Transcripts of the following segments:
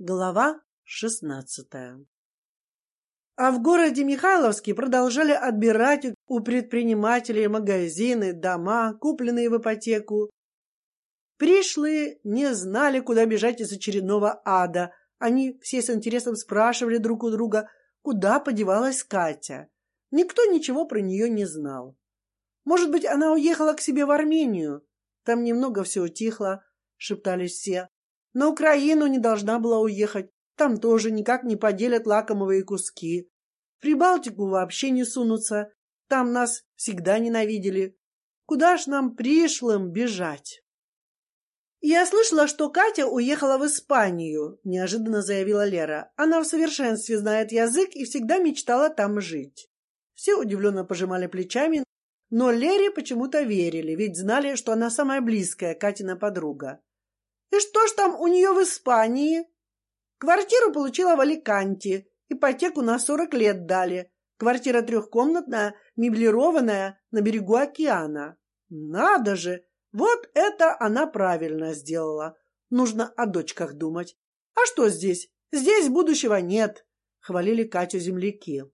Глава шестнадцатая. А в городе Михайловске продолжали отбирать у предпринимателей магазины, дома, купленные в ипотеку. Пришлые не знали, куда бежать из очередного ада. Они все с интересом спрашивали друг у друга, куда подевалась Катя. Никто ничего про нее не знал. Может быть, она уехала к себе в Армению. Там немного все утихло, шептались все. На Украину не должна была уехать, там тоже никак не поделят лакомые куски. В Прибалтику вообще не сунутся, там нас всегда ненавидели. Куда ж нам пришлым бежать? Я слышала, что Катя уехала в Испанию, неожиданно заявила Лера. Она в совершенстве знает язык и всегда мечтала там жить. Все удивленно пожимали плечами, но Лере почему-то верили, ведь знали, что она самая близкая Катина подруга. И что ж там у нее в Испании? Квартиру получила в Аликанте, ипотеку на сорок лет дали. Квартира трехкомнатная, меблированная, на берегу океана. Надо же! Вот это она правильно сделала. Нужно о дочках думать. А что здесь? Здесь будущего нет. Хвалили Катю земляки.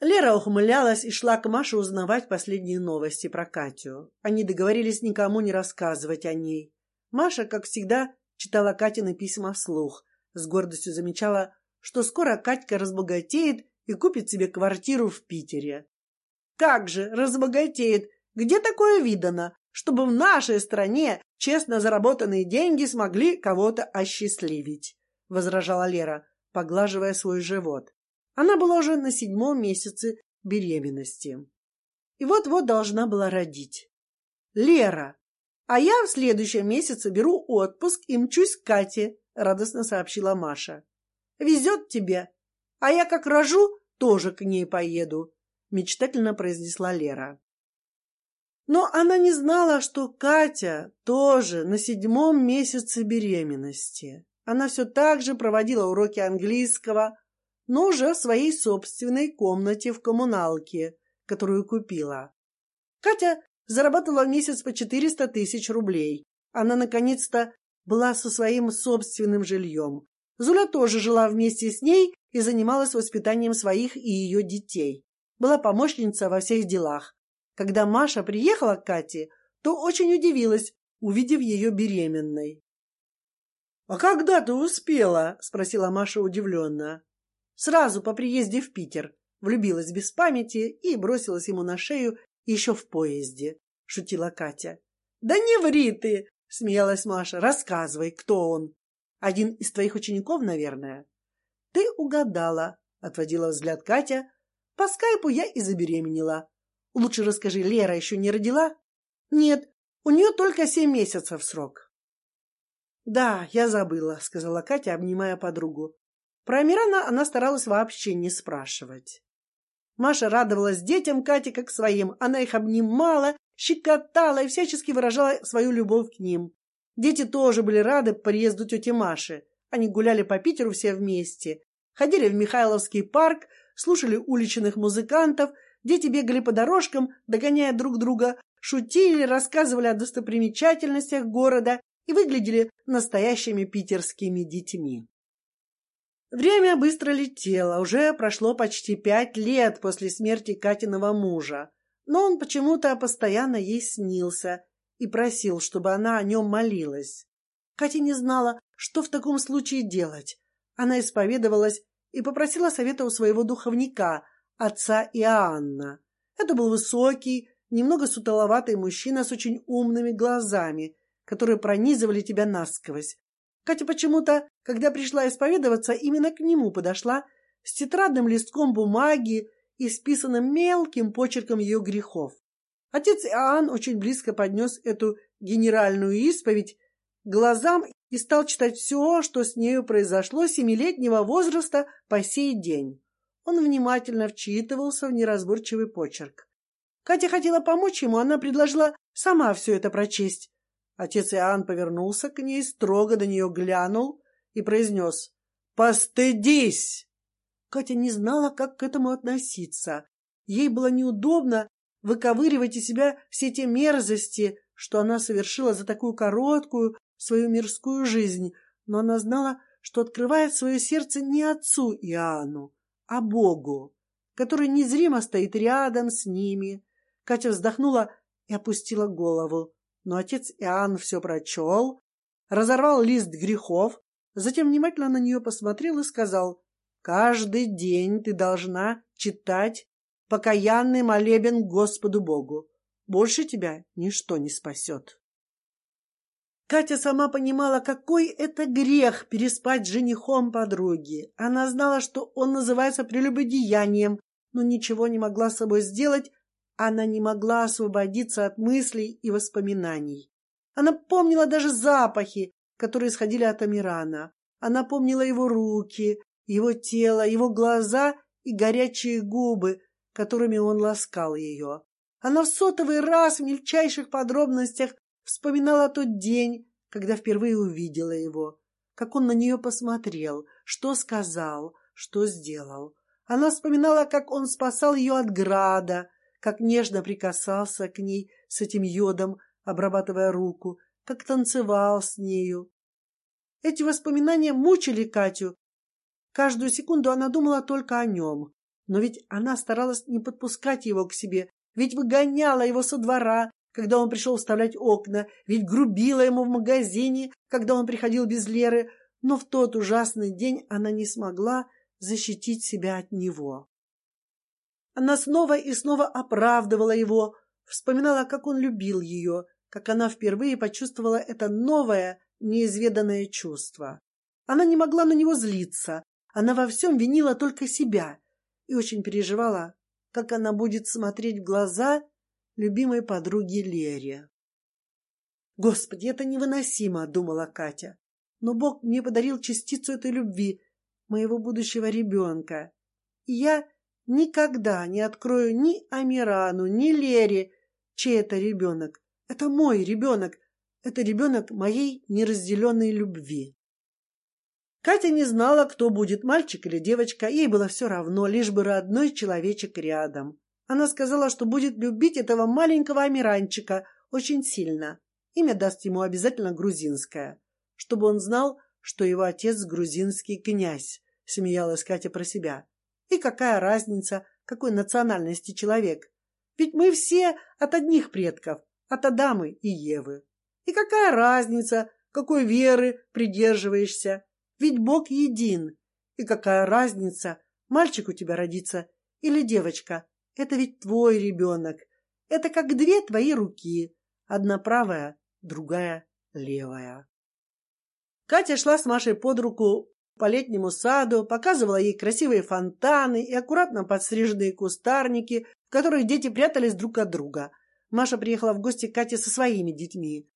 Лера ухмылялась и шла к Маше узнавать последние новости про Катю. Они договорились никому не рассказывать о ней. Маша, как всегда, читала Катины письма вслух, с гордостью замечала, что скоро Катька разбогатеет и купит себе квартиру в Питере. Как же разбогатеет? Где такое видано, чтобы в нашей стране честно заработанные деньги смогли кого-то осчастливить? возражала Лера, поглаживая свой живот. Она была уже на седьмом месяце беременности и вот-вот должна была родить. Лера, а я в следующем месяце беру отпуск и мчусь к Кате, радостно сообщила Маша. Везет тебе, а я как рожу, тоже к ней поеду, мечтательно произнесла Лера. Но она не знала, что Катя тоже на седьмом месяце беременности. Она все так же проводила уроки английского, но уже в своей собственной комнате в коммуналке, которую купила. Катя зарабатывала в месяц по четыреста тысяч рублей. Она наконец-то была со своим собственным жильем. Зуля тоже жила вместе с ней и занималась воспитанием своих и ее детей. Была помощница во всех делах. Когда Маша приехала к Кате, то очень удивилась, увидев ее беременной. А когда ты успела? – спросила Маша удивленно. Сразу по приезде в Питер влюбилась без памяти и бросилась ему на шею еще в поезде, шутила Катя. Да не ври ты, смеялась Маша. Рассказывай, кто он. Один из твоих учеников, наверное. Ты угадала, отводила взгляд Катя. По скайпу я и забеременела. Лучше расскажи, Лера еще не родила? Нет, у нее только семь месяцев срок. Да, я забыла, сказала Катя, обнимая подругу. Про Амирана она старалась вообще не спрашивать. Маша радовалась детям Кати как своим. Она их обнимала, щекотала и всячески выражала свою любовь к ним. Дети тоже были рады приезду тети Маши. Они гуляли по Питеру все вместе, ходили в Михайловский парк, слушали уличных музыкантов. Дети бегали по дорожкам, догоняя друг друга, шутили, рассказывали о достопримечательностях города и выглядели настоящими питерскими детьми. Время быстро летело, уже прошло почти пять лет после смерти Катиного мужа, но он почему-то постоянно ей снился и просил, чтобы она о нем молилась. Катя не знала, что в таком случае делать. Она исповедовалась и попросила совета у своего духовника, отца Иоанна. Это был высокий, немного сутуловатый мужчина с очень умными глазами, которые пронизывали тебя насквозь. Катя почему-то, когда пришла исповедоваться, именно к нему подошла с тетрадным листком бумаги и списанным мелким почерком ее грехов. Отец Иоанн очень близко поднес эту генеральную исповедь глазам и стал читать все, что с нею произошло семилетнего возраста по сей день. Он внимательно вчитывался в неразборчивый почерк. Катя хотела помочь ему, она предложила сама все это прочесть. Отец Иоанн повернулся к ней, строго до нее глянул и произнес: "Постыдись!" Катя не знала, как к этому относиться. Ей было неудобно выковыривать из себя все те мерзости, что она совершила за такую короткую свою мирскую жизнь, но она знала, что открывает свое сердце не отцу Иоанну, а Богу, который незримо стоит рядом с ними. Катя вздохнула и опустила голову, но отец Иоанн все прочел, разорвал лист грехов, затем внимательно на нее посмотрел и сказал: "Каждый день ты должна читать покаянный молебен Господу Богу. Больше тебя ничто не спасет". Катя сама понимала, какой это грех переспать с женихом подруги. Она знала, что он называется прелюбодеянием, но ничего не могла с собой сделать. Она не могла освободиться от мыслей и воспоминаний. Она помнила даже запахи, которые исходили от Амирана. Она помнила его руки, его тело, его глаза и горячие губы, которыми он ласкал ее. Она в сотовый раз в мельчайших подробностях Вспоминала тот день, когда впервые увидела его, как он на нее посмотрел, что сказал, что сделал. Она вспоминала, как он спасал ее от града, как нежно прикасался к ней с этим йодом, обрабатывая руку, как танцевал с нею. Эти воспоминания мучили Катю. Каждую секунду она думала только о нем, но ведь она старалась не подпускать его к себе, ведь выгоняла его со двора, когда он пришел вставлять окна, ведь грубила ему в магазине, когда он приходил без Леры, но в тот ужасный день она не смогла защитить себя от него. Она снова и снова оправдывала его, вспоминала, как он любил ее, как она впервые почувствовала это новое, неизведанное чувство. Она не могла на него злиться, она во всем винила только себя и очень переживала, как она будет смотреть в глаза любимой подруге Лере. Господи, это невыносимо, думала Катя. Но Бог мне подарил частицу этой любви, моего будущего ребенка, и я никогда не открою ни Амирану, ни Лере, чей это ребенок. Это мой ребенок, это ребенок моей неразделенной любви. Катя не знала, кто будет, мальчик или девочка, ей было все равно, лишь бы родной человечек рядом. Она сказала, что будет любить этого маленького амиранчика очень сильно. Имя даст ему обязательно грузинское, чтобы он знал, что его отец грузинский князь. Смеялась Катя про себя. И какая разница, какой национальности человек? Ведь мы все от одних предков, от Адама и Евы. И какая разница, какой веры придерживаешься? Ведь Бог един. И какая разница, мальчик у тебя родится или девочка? Это ведь твой ребенок. Это как две твои руки, одна правая, другая левая. Катя шла с Машей под руку по летнему саду, показывала ей красивые фонтаны и аккуратно подстриженные кустарники, в которых дети прятались друг от друга. Маша приехала в гости к Кате со своими детьми.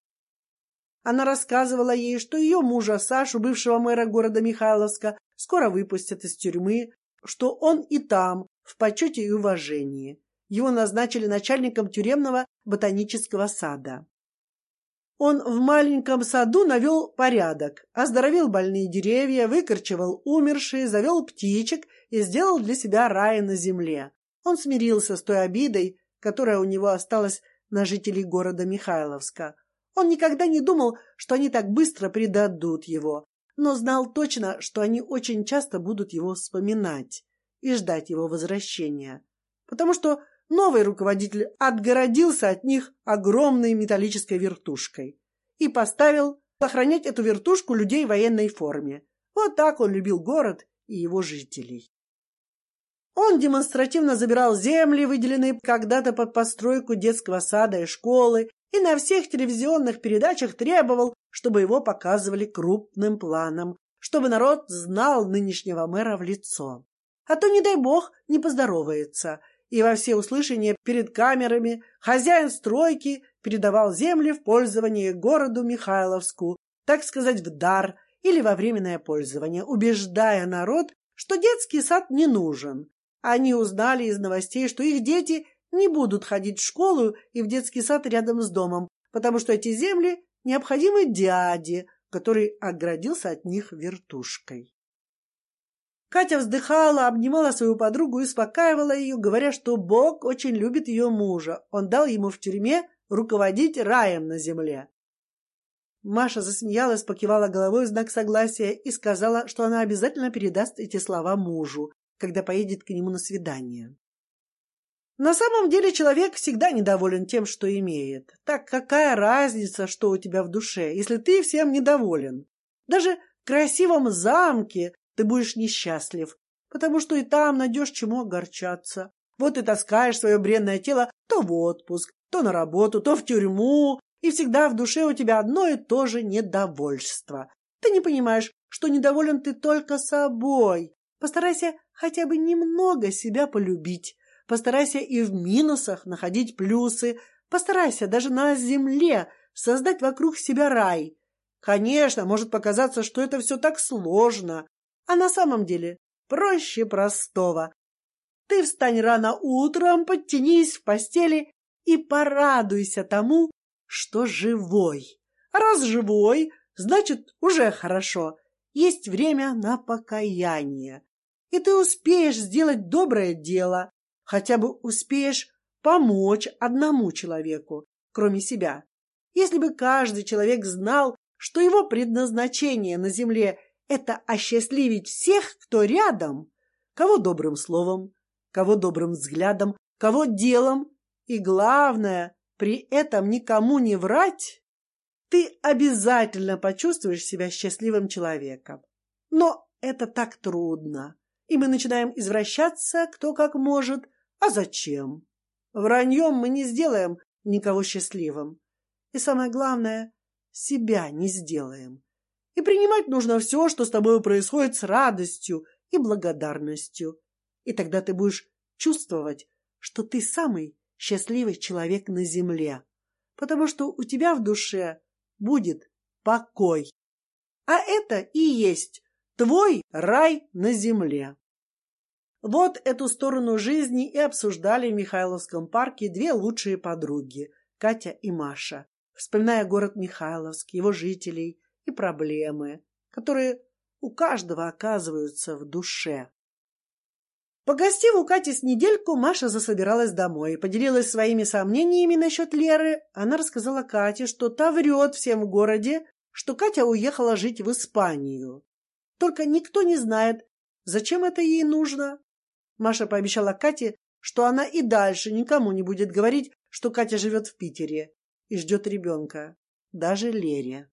Она рассказывала ей, что ее мужа Сашу, бывшего мэра города Михайловска, скоро выпустят из тюрьмы, что он и там в почете и уважении. Его назначили начальником тюремного ботанического сада. Он в маленьком саду навел порядок, оздоровил больные деревья, выкорчевал умершие, завел птичек и сделал для себя рай на земле. Он смирился с той обидой, которая у него осталась на жителей города Михайловска. Он никогда не думал, что они так быстро предадут его, но знал точно, что они очень часто будут его вспоминать и ждать его возвращения, потому что новый руководитель отгородился от них огромной металлической вертушкой и поставил охранять эту вертушку людей в военной форме. Вот так он любил город и его жителей. Он демонстративно забирал земли, выделенные когда-то под постройку детского сада и школы, и на всех телевизионных передачах требовал, чтобы его показывали крупным планом, чтобы народ знал нынешнего мэра в лицо а то, не дай бог, не поздоровается. И во все услышания перед камерами хозяин стройки передавал земли в пользование городу Михайловску, так сказать, в дар или во временное пользование, убеждая народ, что детский сад не нужен. Они узнали из новостей, что их дети не будут ходить в школу и в детский сад рядом с домом, потому что эти земли необходимы дяде, который оградился от них вертушкой. Катя вздыхала, обнимала свою подругу и успокаивала ее, говоря, что Бог очень любит ее мужа. Он дал ему в тюрьме руководить раем на земле. Маша засмеялась, покивала головой в знак согласия и сказала, что она обязательно передаст эти слова мужу, когда поедет к нему на свидание. На самом деле человек всегда недоволен тем, что имеет. Так какая разница, что у тебя в душе, если ты всем недоволен? Даже в красивом замке ты будешь несчастлив, потому что и там найдешь чему огорчаться. Вот и таскаешь свое бренное тело то в отпуск, то на работу, то в тюрьму, и всегда в душе у тебя одно и то же недовольство. Ты не понимаешь, что недоволен ты только собой. Постарайся хотя бы немного себя полюбить. Постарайся и в минусах находить плюсы. Постарайся даже на земле создать вокруг себя рай. Конечно, может показаться, что это все так сложно, а на самом деле проще простого. Ты встань рано утром, подтянись в постели и порадуйся тому, что живой. Раз живой, значит, уже хорошо. Есть время на покаяние. И ты успеешь сделать доброе дело, хотя бы успеешь помочь одному человеку, кроме себя. Если бы каждый человек знал, что его предназначение на земле — это осчастливить всех, кто рядом, кого добрым словом, кого добрым взглядом, кого делом, и главное, при этом никому не врать, ты обязательно почувствуешь себя счастливым человеком. Но это так трудно, и мы начинаем извращаться кто как может. А зачем? Враньем мы не сделаем никого счастливым. И самое главное, себя не сделаем. И принимать нужно все, что с тобой происходит, с радостью и благодарностью. И тогда ты будешь чувствовать, что ты самый счастливый человек на земле, потому что у тебя в душе будет покой. А это и есть твой рай на земле. Вот эту сторону жизни и обсуждали в Михайловском парке две лучшие подруги Катя и Маша, вспоминая город Михайловск, его жителей и проблемы, которые у каждого оказываются в душе. Погостив у Кати с недельку, Маша засобиралась домой и поделилась своими сомнениями насчет Леры. Она рассказала Кате, что та врет всем в городе, что Катя уехала жить в Испанию. Только никто не знает, зачем это ей нужно. Маша пообещала Кате, что она и дальше никому не будет говорить, что Катя живет в Питере и ждет ребенка, даже Лере.